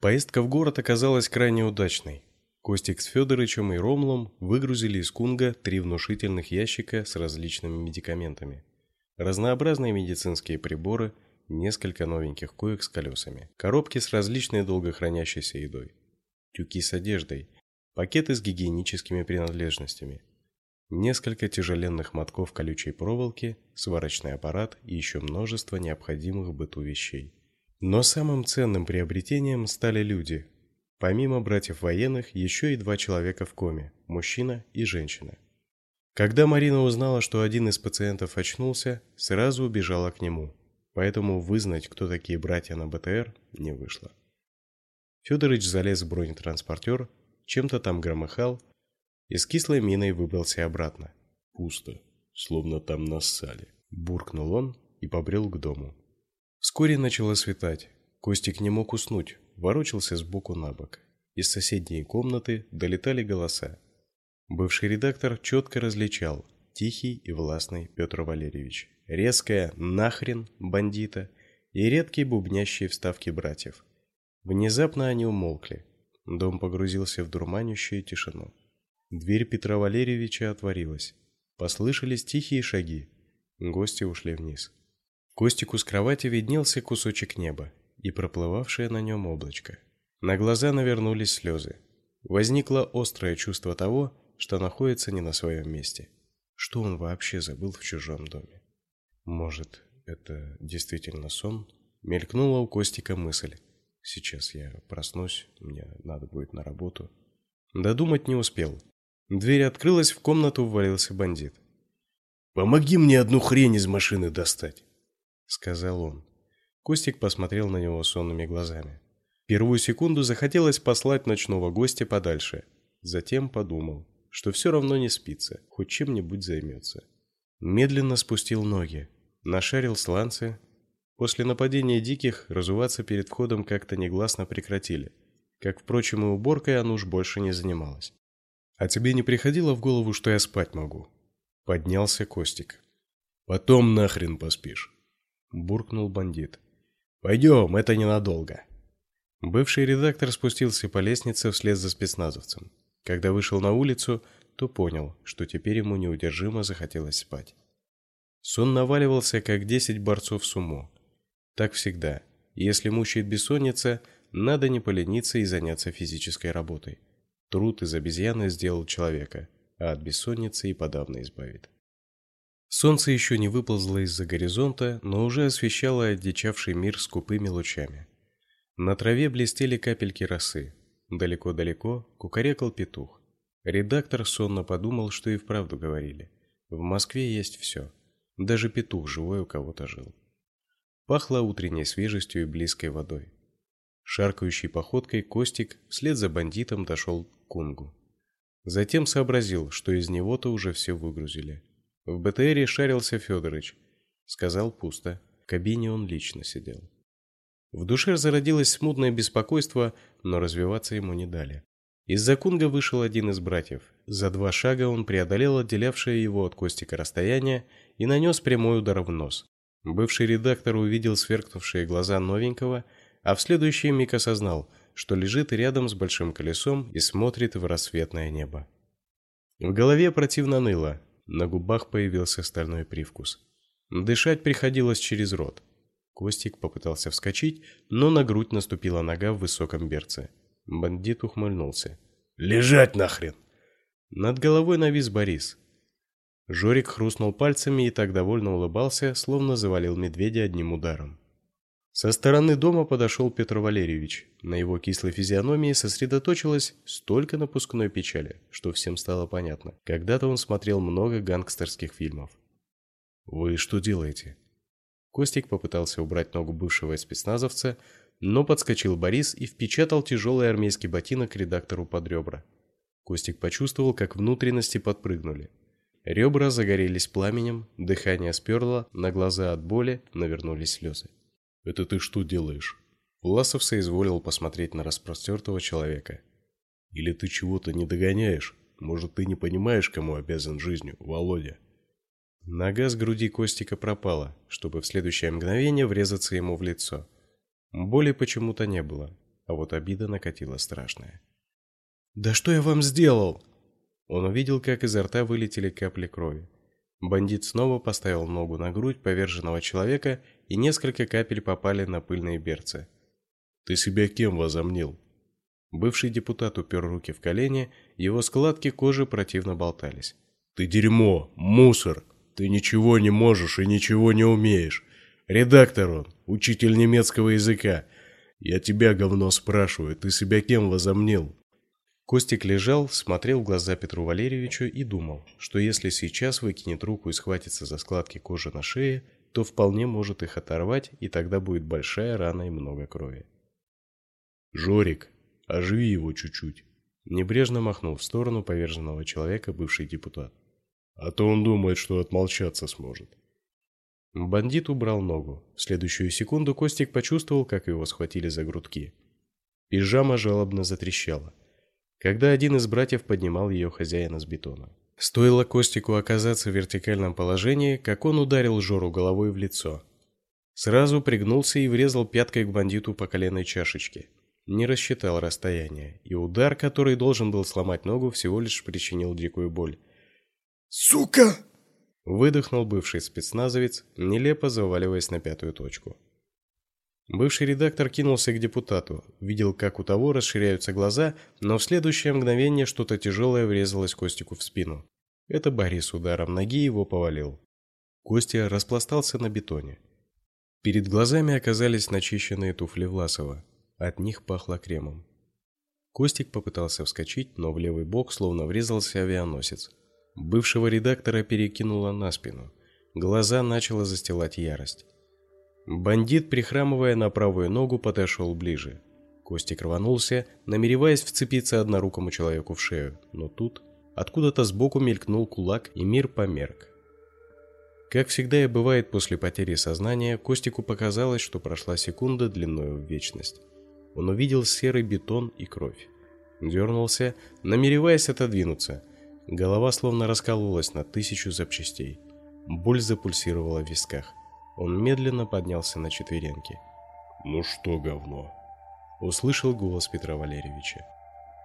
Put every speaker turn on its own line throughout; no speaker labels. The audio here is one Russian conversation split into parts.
Поездка в город оказалась крайне удачной. Костик с Федорычем и Ромлом выгрузили из Кунга три внушительных ящика с различными медикаментами. Разнообразные медицинские приборы, несколько новеньких коек с колесами, коробки с различной долгохранящейся едой, тюки с одеждой, пакеты с гигиеническими принадлежностями, несколько тяжеленных мотков колючей проволоки, сварочный аппарат и еще множество необходимых быту вещей. Но самым ценным приобретением стали люди. Помимо братьев военных, еще и два человека в коме мужчина и женщина. Когда Марина узнала, что один из пациентов очнулся, сразу убежала к нему. Поэтому вызнать, кто такие братья на БТР, не вышло. Федорович залез в бронетранспортер, чем-то там громыхал и с кислой миной выбрался обратно.
Пусто, словно там нассали.
Буркнул он и побрел к дому. Вскоре начало светать. Костик не мог уснуть, ворочался с боку на бок. Из соседней комнаты долетали голоса. Бывший редактор четко различал тихий и властный Петр Валерьевич, резкая «нахрен» бандита и редкие бубнящие вставки братьев. Внезапно они умолкли. Дом погрузился в дурманящую тишину. Дверь Петра Валерьевича отворилась. Послышались тихие шаги. Гости ушли вниз. Костику с кровати виднелся кусочек неба и проплывавшее на нем облачко. На глаза навернулись слезы. Возникло острое чувство того, что находится не на своем месте. Что он вообще забыл в чужом доме? Может, это действительно сон? Мелькнула у Костика мысль. Сейчас я проснусь, мне надо будет на работу. Додумать не успел. Дверь открылась, в комнату ввалился бандит.
Помоги мне одну хрень из машины достать
сказал он. Костик посмотрел на него сонными глазами. Первую секунду захотелось послать ночного гостя подальше, затем подумал, что все равно не спится, хоть чем-нибудь займется. Медленно спустил ноги, нашарил сланцы. После нападения диких разуваться перед входом как-то негласно прекратили. Как, впрочем, и уборкой Ануш больше не занималась. А тебе не приходило в голову, что я спать могу? Поднялся Костик.
Потом нахрен поспишь
буркнул бандит.
Пойдем, это ненадолго.
Бывший редактор спустился по лестнице вслед за спецназовцем. Когда вышел на улицу, то понял, что теперь ему неудержимо захотелось спать. Сон наваливался, как десять борцов сумо. Так всегда. Если мучает бессонница, надо не полениться и заняться физической работой. Труд из обезьяны сделал человека, а от бессонницы и подавно избавит. Солнце еще не выползло из-за горизонта, но уже освещало одичавший мир скупыми лучами. На траве блестели капельки росы. Далеко-далеко кукарекал петух. Редактор сонно подумал, что и вправду говорили. В Москве есть все. Даже петух живой у кого-то жил. Пахло утренней свежестью и близкой водой. Шаркающей походкой Костик вслед за бандитом дошел к Кунгу. Затем сообразил, что из него-то уже все выгрузили. В БТРе шарился Федорович. Сказал пусто. В кабине он лично сидел. В душе зародилось смутное беспокойство, но развиваться ему не дали. Из-за Кунга вышел один из братьев. За два шага он преодолел отделявшее его от Костика расстояние и нанес прямой удар в нос. Бывший редактор увидел сверкнувшие глаза новенького, а в следующий миг осознал, что лежит рядом с большим колесом и смотрит в рассветное небо. В голове противно ныло, на губах появился стальной привкус. Дышать приходилось через рот. Костик попытался вскочить, но на грудь наступила нога в высоком берце. Бандит ухмыльнулся.
«Лежать нахрен!»
Над головой навис Борис. Жорик хрустнул пальцами и так довольно улыбался, словно завалил медведя одним ударом. Со стороны дома подошел Петр Валерьевич. На его кислой физиономии сосредоточилось столько напускной печали, что всем стало понятно. Когда-то он смотрел много гангстерских фильмов.
Вы что делаете?
Костик попытался убрать ногу бывшего спецназовца, но подскочил Борис и впечатал тяжелый армейский ботинок редактору под ребра. Костик почувствовал, как внутренности подпрыгнули. Ребра загорелись пламенем, дыхание сперло, на глаза от боли навернулись слезы.
Это ты что делаешь?
Власов соизволил посмотреть на распростертого человека.
Или ты чего-то не догоняешь? Может, ты не понимаешь, кому обязан жизнью, Володя?
Нога с груди Костика пропала, чтобы в следующее мгновение врезаться ему в лицо. Боли почему-то не было. а вот обида накатила страшная. «Да что я вам сделал?» Он увидел, как изо рта вылетели капли крови. Бандит снова поставил ногу на грудь поверженного человека, и несколько капель попали на пыльные берцы.
«Ты себя кем возомнил?»
Бывший депутат упер руки в колени, его складки кожи противно болтались.
«Ты дерьмо, мусор! Ты ничего не можешь и ничего не умеешь! Редактор он, учитель немецкого языка! Я тебя, говно, спрашиваю, ты себя кем возомнил?»
Костик лежал, смотрел в глаза Петру Валерьевичу и думал, что если сейчас выкинет руку и схватится за складки кожи на шее, то вполне может их оторвать, и тогда будет большая рана и много крови.
«Жорик, оживи его чуть-чуть», —
небрежно махнул в сторону поверженного человека бывший депутат.
«А то он думает, что отмолчаться сможет».
Бандит убрал ногу. В следующую секунду Костик почувствовал, как его схватили за грудки. Пижама жалобно затрещала когда один из братьев поднимал ее хозяина с бетона. Стоило Костику оказаться в вертикальном положении, как он ударил Жору головой в лицо. Сразу пригнулся и врезал пяткой к бандиту по коленной чашечке. Не рассчитал расстояние, и удар, который должен был сломать ногу, всего лишь причинил дикую боль.
«Сука!»
Выдохнул бывший спецназовец, нелепо заваливаясь на пятую точку. Бывший редактор кинулся к депутату, видел, как у того расширяются глаза, но в следующее мгновение что-то тяжелое врезалось Костику в спину. Это Борис ударом ноги его повалил. Костя распластался на бетоне. Перед глазами оказались начищенные туфли Власова. От них пахло кремом. Костик попытался вскочить, но в левый бок словно врезался авианосец. Бывшего редактора перекинуло на спину. Глаза начала застилать ярость. Бандит, прихрамывая на правую ногу, подошел ближе. Костик рванулся, намереваясь вцепиться однорукому человеку в шею, но тут откуда-то сбоку мелькнул кулак, и мир померк. Как всегда и бывает после потери сознания, Костику показалось, что прошла секунда длиною в вечность. Он увидел серый бетон и кровь. Дернулся, намереваясь отодвинуться. Голова словно раскололась на тысячу запчастей. Боль запульсировала в висках. Он медленно поднялся на четвереньки.
«Ну что, говно?»
Услышал голос Петра Валерьевича.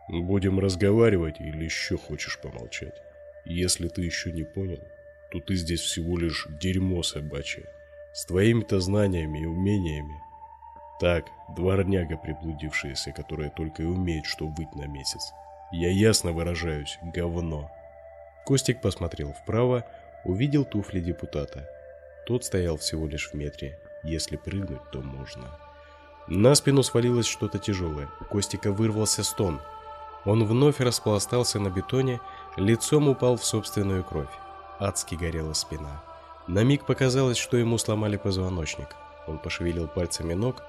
«Будем разговаривать или еще хочешь помолчать? Если ты еще не понял, то ты здесь всего лишь дерьмо собачье. С твоими-то знаниями и умениями. Так, дворняга приблудившаяся, которая только и умеет что выть на месяц. Я ясно выражаюсь, говно».
Костик посмотрел вправо, увидел туфли депутата – тот стоял всего лишь в метре. Если прыгнуть, то можно. На спину свалилось что-то тяжелое. У Костика вырвался стон. Он вновь распластался на бетоне, лицом упал в собственную кровь. Адски горела спина. На миг показалось, что ему сломали позвоночник. Он пошевелил пальцами ног.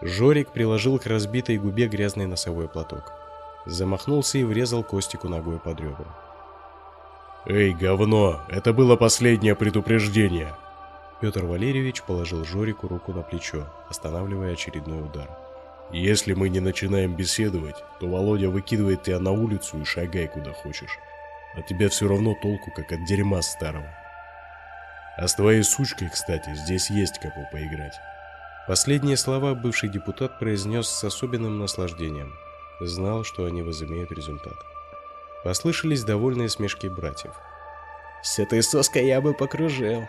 Жорик приложил к разбитой губе грязный носовой платок. Замахнулся и врезал Костику ногой под ребра.
«Эй, говно! Это было последнее предупреждение!»
Петр Валерьевич положил Жорику руку на плечо, останавливая очередной удар.
«Если мы не начинаем беседовать, то Володя выкидывает тебя на улицу и шагай куда хочешь. От тебя все равно толку, как от дерьма старого. А с твоей сучкой, кстати, здесь есть кому поиграть».
Последние слова бывший депутат произнес с особенным наслаждением. Знал, что они возымеют результат. Послышались довольные смешки братьев.
«С этой соской я бы покружил»,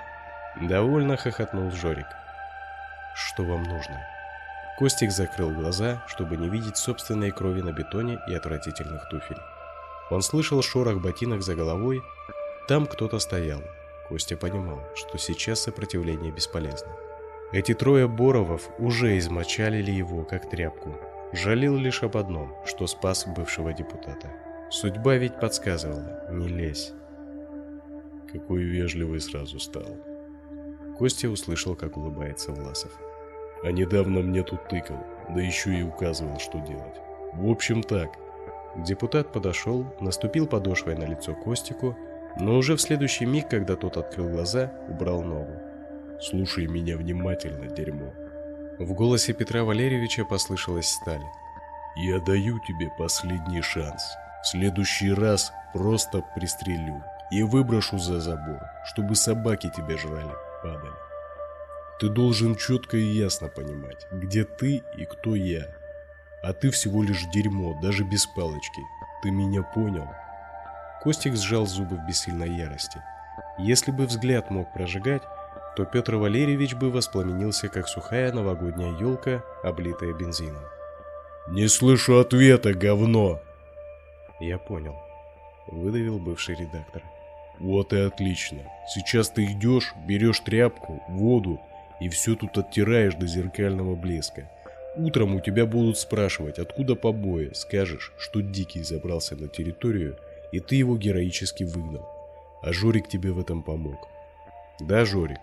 Довольно хохотнул Жорик. Что вам нужно? Костик закрыл глаза, чтобы не видеть собственной крови на бетоне и отвратительных туфель. Он слышал шорох ботинок за головой. Там кто-то стоял. Костя понимал, что сейчас сопротивление бесполезно. Эти трое Боровов уже измочалили его, как тряпку. Жалел лишь об одном, что спас бывшего депутата. Судьба ведь подсказывала, не лезь.
Какой вежливый сразу стал.
Костя услышал, как улыбается Власов.
А недавно мне тут тыкал, да еще и указывал, что делать. В общем так.
Депутат подошел, наступил подошвой на лицо Костику, но уже в следующий миг, когда тот открыл глаза, убрал ногу.
«Слушай меня внимательно, дерьмо».
В голосе Петра Валерьевича послышалась сталь.
«Я даю тебе последний шанс. В следующий раз просто пристрелю и выброшу за забор, чтобы собаки тебя жрали падаль. Ты должен четко и ясно понимать, где ты и кто я. А ты всего лишь дерьмо, даже без палочки. Ты меня понял?»
Костик сжал зубы в бессильной ярости. Если бы взгляд мог прожигать, то Петр Валерьевич бы воспламенился, как сухая новогодняя елка, облитая бензином.
«Не слышу ответа, говно!»
«Я понял», — выдавил бывший редактор.
«Вот и отлично. Сейчас ты идешь, берешь тряпку, воду и все тут оттираешь до зеркального блеска. Утром у тебя будут спрашивать, откуда побои, скажешь, что Дикий забрался на территорию, и ты его героически выгнал. А Жорик тебе в этом помог. Да, Жорик?»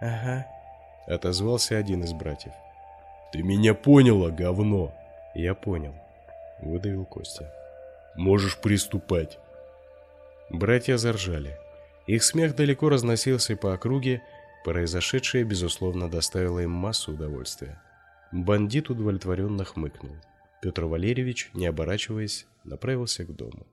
«Ага», — отозвался один из братьев.
«Ты меня поняла, говно?»
«Я понял», — выдавил Костя.
«Можешь приступать».
Братья заржали. Их смех далеко разносился по округе, произошедшее, безусловно, доставило им массу удовольствия. Бандит удовлетворенно хмыкнул. Петр Валерьевич, не оборачиваясь, направился к дому.